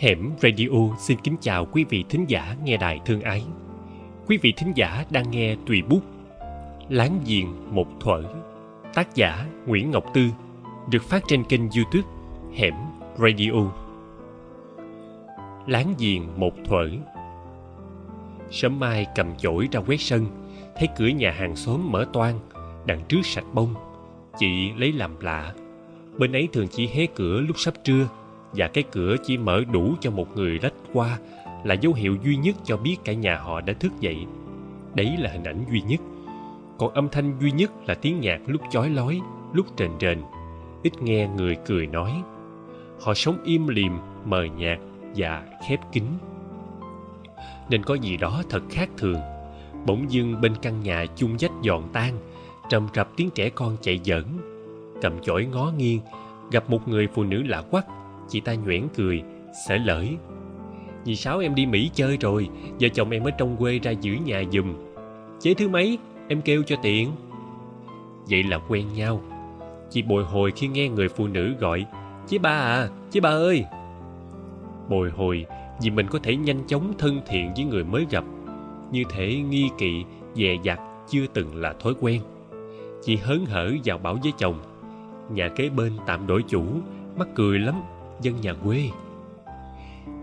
Hẻm Radio xin kính chào quý vị thính giả nghe đài thương ái. Quý vị thính giả đang nghe tùy bút, Láng giềng một thuở, Tác giả Nguyễn Ngọc Tư, Được phát trên kênh youtube Hẻm Radio. Láng giềng một thuở. Sớm mai cầm chổi ra quét sân, Thấy cửa nhà hàng xóm mở toang, Đằng trước sạch bông, Chị lấy làm lạ. Bên ấy thường chỉ hé cửa lúc sắp trưa và cái cửa chỉ mở đủ cho một người lách qua là dấu hiệu duy nhất cho biết cả nhà họ đã thức dậy. Đấy là hình ảnh duy nhất. Còn âm thanh duy nhất là tiếng nhạc lúc chói lói, lúc rền rền. Ít nghe người cười nói. Họ sống im lìm, mờ nhạt và khép kín. Nên có gì đó thật khác thường. Bỗng dưng bên căn nhà chung dách giòn tan, trầm rập tiếng trẻ con chạy giỡn. Cầm chổi ngó nghiêng, gặp một người phụ nữ lạ quắc chị ta nhoẻn cười xể lởi dì sáu em đi mỹ chơi rồi, vợ chồng em ở trong quê ra giữ nhà giùm. Chế thứ mấy, em kêu cho tiện. Vậy là quen nhau. Chị bồi hồi khi nghe người phụ nữ gọi, chế ba à chế ba ơi. Bồi hồi vì mình có thể nhanh chóng thân thiện với người mới gặp. Như thể nghi kỵ, dè dặt, chưa từng là thói quen. Chị hớn hở vào bảo với chồng. Nhà kế bên tạm đổi chủ, mắc cười lắm dân nhà quê.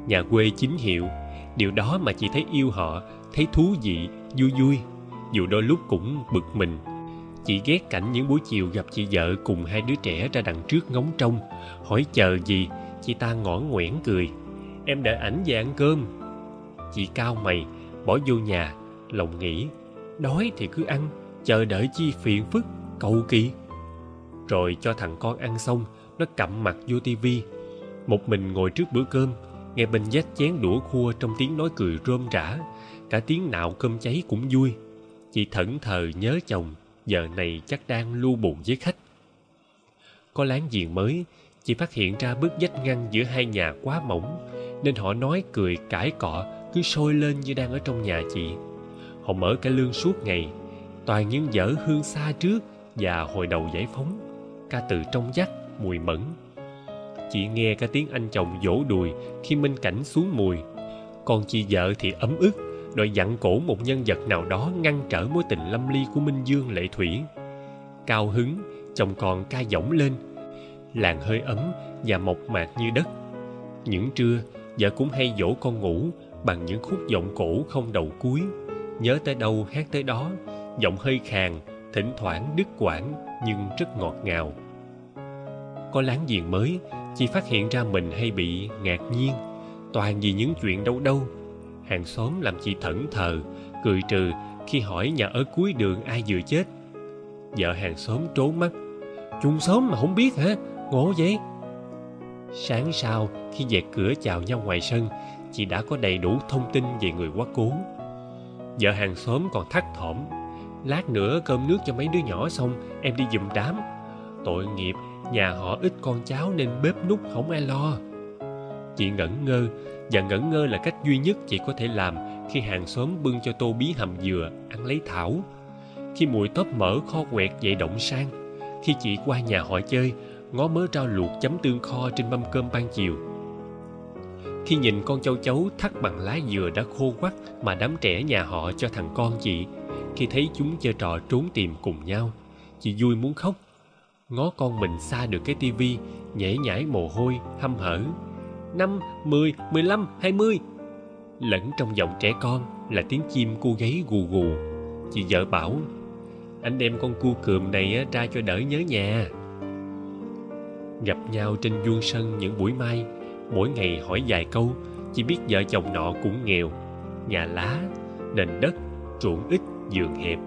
Nhà quê chính hiệu, điều đó mà chị thấy yêu họ, thấy thú vị, vui vui. Dù đôi lúc cũng bực mình, chị ghét cảnh những buổi chiều gặp chị vợ cùng hai đứa trẻ ra đằng trước ngóng trông. Hỏi chờ gì, chị ta ngõn ngoẻn cười. Em đợi ảnh về ăn cơm. Chị cao mày, bỏ vô nhà, lòng nghĩ, đói thì cứ ăn, chờ đợi chi phiền phức, cầu kỳ. Rồi cho thằng con ăn xong, nó cặm mặt vô tivi một mình ngồi trước bữa cơm, nghe bên vách chén đũa khua trong tiếng nói cười rôm rã, cả tiếng nạo cơm cháy cũng vui. Chị thẫn thờ nhớ chồng, giờ này chắc đang lu bùn với khách. Có láng giềng mới, chị phát hiện ra bức vách ngăn giữa hai nhà quá mỏng, nên họ nói cười cãi cọ, cứ sôi lên như đang ở trong nhà chị. Họ mở cả lương suốt ngày, toàn những dở hương xa trước và hồi đầu giải phóng. Ca từ trong vắt, mùi mẫn chị nghe cái tiếng anh chồng vỗ đùi khi minh cảnh xuống mùi. Còn chị vợ thì ấm ức, đòi dặn cổ một nhân vật nào đó ngăn trở mối tình lâm ly của minh dương lệ thủy. Cao hứng, chồng còn ca giỏng lên. Làng hơi ấm và mộc mạc như đất. Những trưa, vợ cũng hay dỗ con ngủ bằng những khúc giọng cổ không đầu cuối. Nhớ tới đâu hát tới đó, giọng hơi khàn, thỉnh thoảng đứt quãng nhưng rất ngọt ngào. Có láng giềng mới chị phát hiện ra mình hay bị ngạc nhiên. Toàn vì những chuyện đâu đâu. Hàng xóm làm chị thẫn thờ, cười trừ khi hỏi nhà ở cuối đường ai vừa chết. Vợ hàng xóm trốn mắt. Chung xóm mà không biết hả? Ngộ vậy? Sáng sau, khi dẹt cửa chào nhau ngoài sân, chị đã có đầy đủ thông tin về người quá cố. Vợ hàng xóm còn thắt thỏm. Lát nữa cơm nước cho mấy đứa nhỏ xong, em đi giùm đám tội nghiệp, nhà họ ít con cháu nên bếp nút không ai lo. Chị ngẩn ngơ, và ngẩn ngơ là cách duy nhất chị có thể làm khi hàng xóm bưng cho tô bí hầm dừa ăn lấy thảo. Khi mùi tóp mỡ kho quẹt dậy động sang, khi chị qua nhà họ chơi, ngó mớ rau luộc chấm tương kho trên mâm cơm ban chiều. Khi nhìn con châu chấu thắt bằng lá dừa đã khô quắt mà đám trẻ nhà họ cho thằng con chị, khi thấy chúng chơi trò trốn tìm cùng nhau, chị vui muốn khóc ngó con mình xa được cái tivi, nhảy nhảy mồ hôi, hăm hở. Năm, mười mười lăm, hai mươi. Lẫn trong giọng trẻ con là tiếng chim cu gáy gù gù. Chị vợ bảo, anh đem con cu cườm này ra cho đỡ nhớ nhà. Gặp nhau trên vuông sân những buổi mai, mỗi ngày hỏi vài câu chỉ biết vợ chồng nọ cũng nghèo. Nhà lá, nền đất, ruộng ít giường hẹp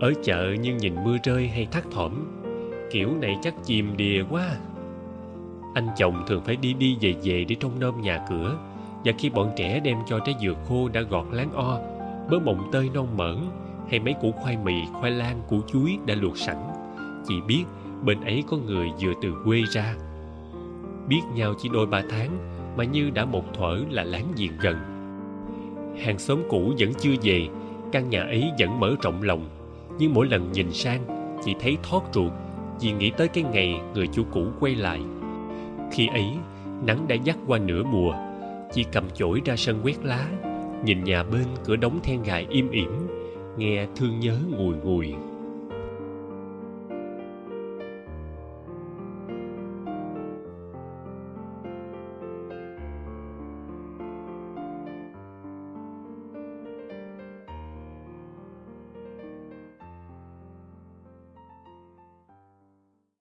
ở chợ nhưng nhìn mưa rơi hay thắt thỏm, kiểu này chắc chìm đìa quá. Anh chồng thường phải đi đi về về để trông nom nhà cửa, và khi bọn trẻ đem cho trái dừa khô đã gọt láng o, bớ mộng tơi non mởn, hay mấy củ khoai mì, khoai lang, củ chuối đã luộc sẵn. Chị biết bên ấy có người vừa từ quê ra. Biết nhau chỉ đôi ba tháng, mà như đã một thuở là láng giềng gần. Hàng xóm cũ vẫn chưa về, căn nhà ấy vẫn mở rộng lòng nhưng mỗi lần nhìn sang, chị thấy thót ruột vì nghĩ tới cái ngày người chủ cũ quay lại. Khi ấy, nắng đã dắt qua nửa mùa. Chị cầm chổi ra sân quét lá, nhìn nhà bên cửa đóng then gài im ỉm, nghe thương nhớ ngùi ngùi.